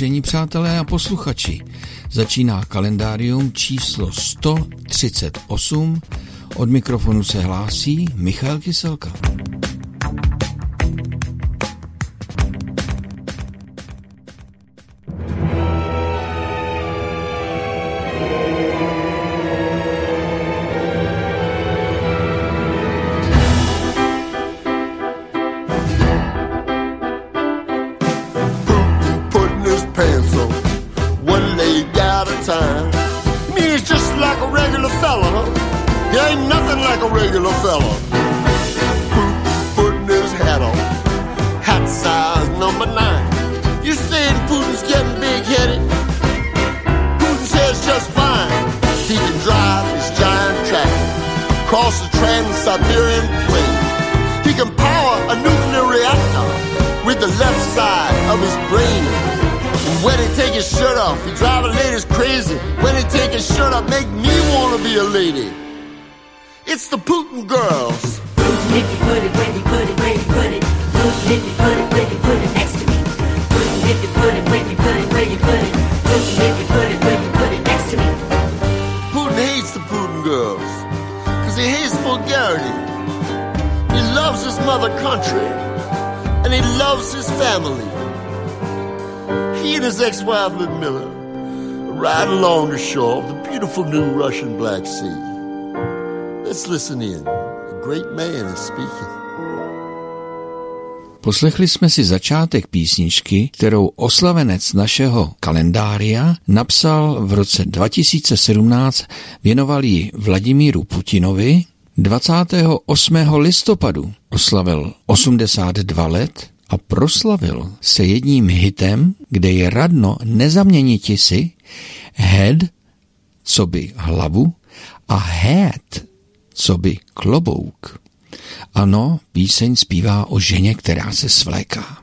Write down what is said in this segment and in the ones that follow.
Vážení přátelé a posluchači, začíná kalendárium číslo 138. Od mikrofonu se hlásí Michal Kyselka. Shirt drive the ladies crazy. When he take his shirt off, make me wanna be a lady. It's the Putin girls. Putin if you put it, when you put it, where you put it. Putin if you put it, when you put it next to me. Putin if you put it, when you put it, where you put it. Putin if you put it, when you put it next to me. Putin hates the Putin girls. Cause he hates vulgarity. He loves his mother country. And he loves his family. And his ex-wife Ludmilla ride along the shore of the beautiful new Russian Black Sea. Let's listen in. A great man is speaking. Poslechli jsme si začátek písničky, kterou oslavenec našeho kalendária napsal v roce 2017, věnoval ji Vladimíru Putinovi. 28. listopadu oslavil 82 let a proslavil se jedním hitem, kde je radno nezaměniti si head, co by hlavu, a head, co by klobouk. Ano, píseň zpívá o ženě, která se svléká.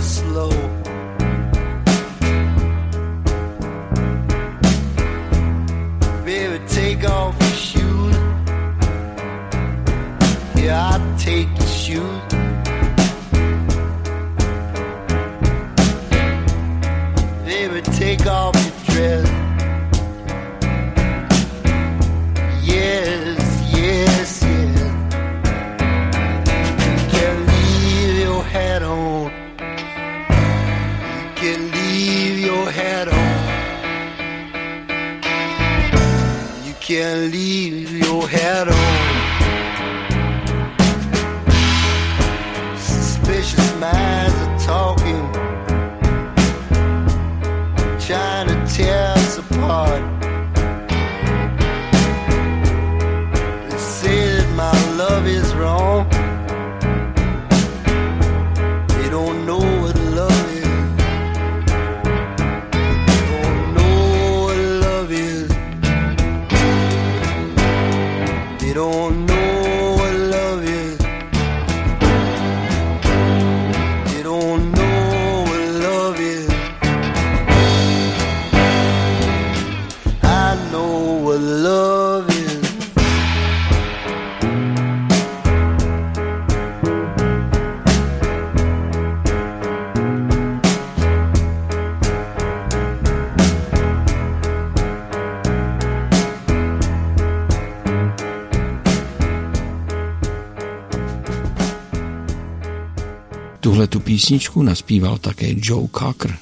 Slow. Baby, take off your shoes. Yeah, I'll take your shoes. Baby, take off trying to tear Tuhle tu písničku naspíval také Joe Cocker.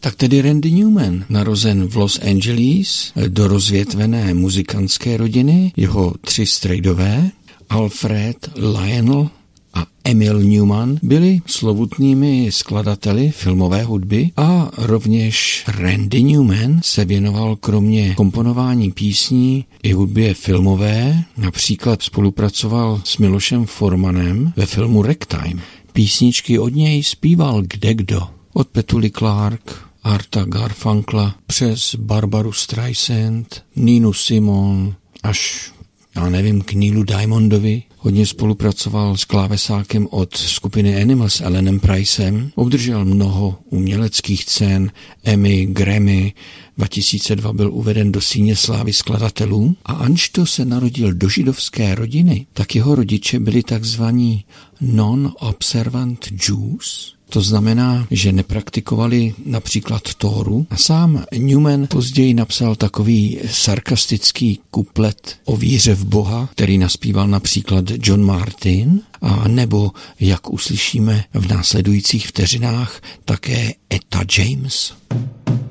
Tak tedy Randy Newman, narozen v Los Angeles do rozvětvené muzikantské rodiny, jeho tři strejdové, Alfred, Lionel a Emil Newman byli slovutnými skladateli filmové hudby a rovněž Randy Newman se věnoval kromě komponování písní i hudbě filmové, například spolupracoval s Milošem Formanem ve filmu Ragtime. Písničky od něj zpíval kde kdo. Od Petuli Clark Arta Garfunkla přes Barbaru Streisand, Ninu Simon až já nevím, k Neelu Diamondovi. Hodně spolupracoval s klávesákem od skupiny Animals Elenem Pricem. Obdržel mnoho uměleckých cen, Emmy, Grammy. 2002 byl uveden do síně slávy skladatelů a Anšto se narodil do židovské rodiny, tak jeho rodiče byli takzvaní non-observant Jews, to znamená, že nepraktikovali například Tóru. A sám Newman později napsal takový sarkastický kuplet o víře v Boha, který naspíval například John Martin, a nebo, jak uslyšíme v následujících vteřinách, také Etta James. Cain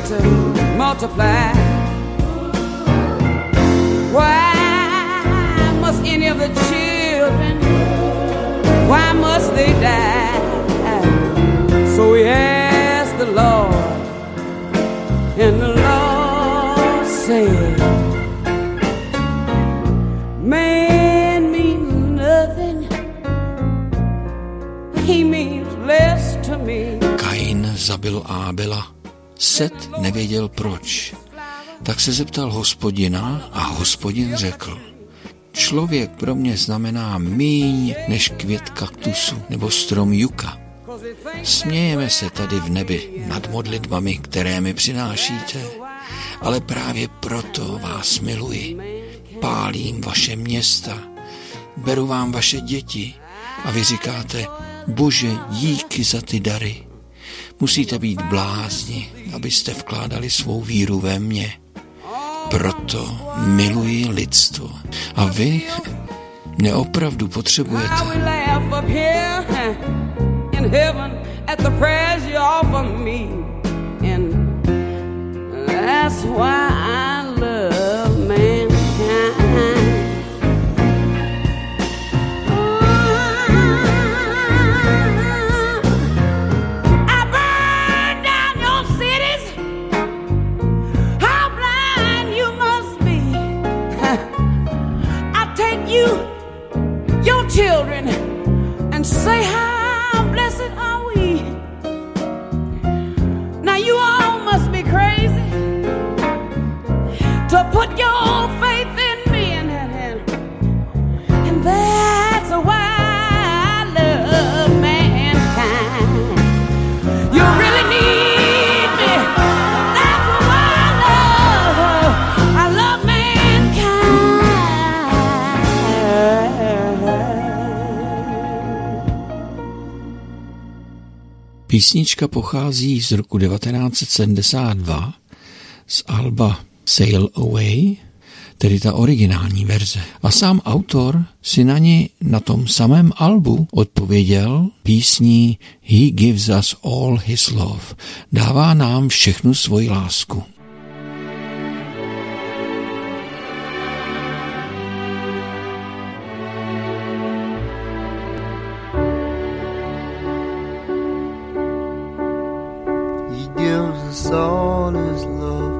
to multiply, why must any of the children, why must they die? So he asked the Lord, and the Lord said, Man means nothing. He means less to me. Kain zabil Ábela. Set nevěděl proč. Tak se zeptal hospodina a hospodin řekl, člověk pro mě znamená míň než květ kaktusu nebo strom juka. Smějeme se tady v nebi nad modlitbami, které mi přinášíte, ale právě proto vás miluji. Pálím vaše města, beru vám vaše děti a vy říkáte, bože, díky za ty dary. Musíte být blázni, abyste vkládali svou víru ve mně. Proto miluji lidstvo. A vy mě opravdu potřebujete. I will laugh Písnička pochází z roku 1972 z alba Sail Away, tedy ta originální verze. A sám autor si na ní na tom samém albu odpověděl písní He gives us all his love. Dává nám všechnu svoji lásku. All his love.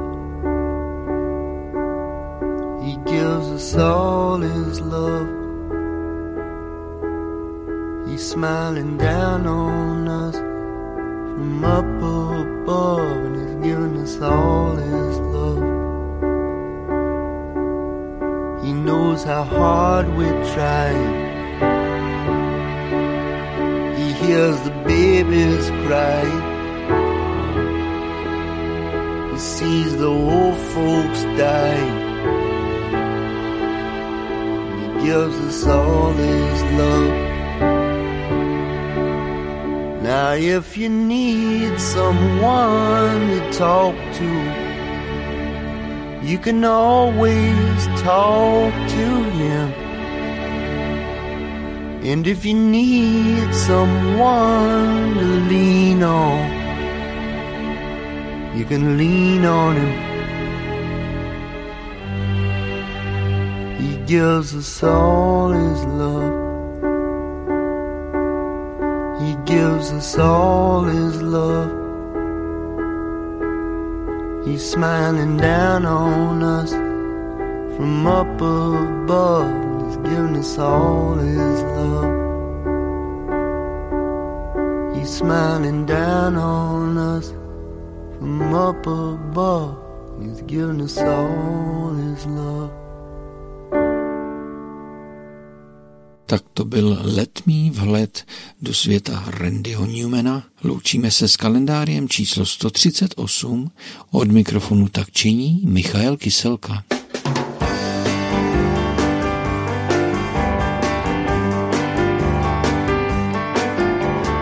He gives us all his love. He's smiling down on us from up above, and he's giving us all his love. He knows how hard we're trying. He hears the babies crying. He sees the old folks dying. He gives us all his love. Now, if you need someone to talk to, you can always talk to him. And if you need someone to lean on, you can lean on him. He gives us all his love. He gives us all his love. He's smiling down on us from up above. He's giving us all his love. He's smiling down on us from up above. He's giving us all his love. Tak to byl letmý vhled do světa Randyho Newmana. Loučíme se s kalendáriem číslo 138. Od mikrofonu tak činí Michael Kyselka.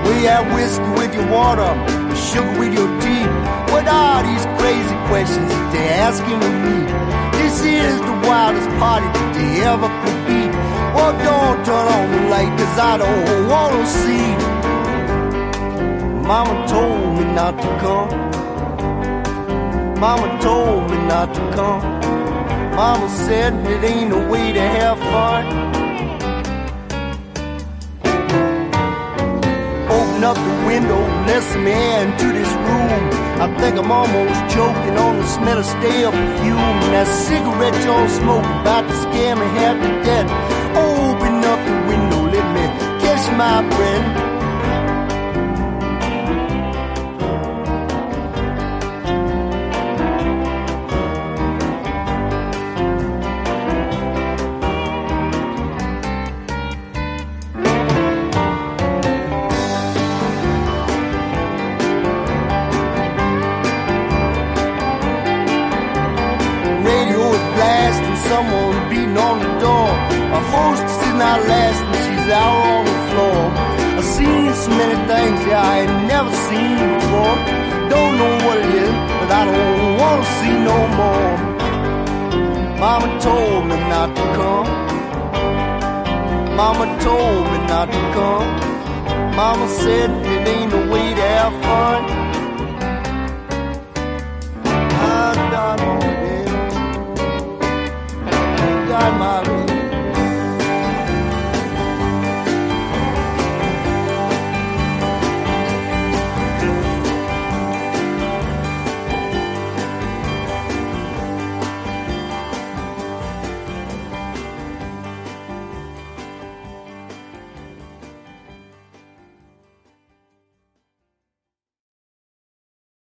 We have whiskey with your water, sugar with your tea. Are these crazy questions that they're asking of me? This is the wildest party that they ever could be. Well, don't turn on the light, cause I don't wanna see. Mama told me not to come. Mama told me not to come. Mama said it ain't a way to have fun. Open up the window, let some air into this room. I think I'm almost choking on the smell of stale perfume. That cigarette you're smoking about to scare me half to death. Open up the window, let me catch my breath. things yeah, I ain't never seen before. Don't know what it is, but I don't want to see no more. Mama told me not to come. Mama told me not to come. Mama said it ain't a way to have fun. I got my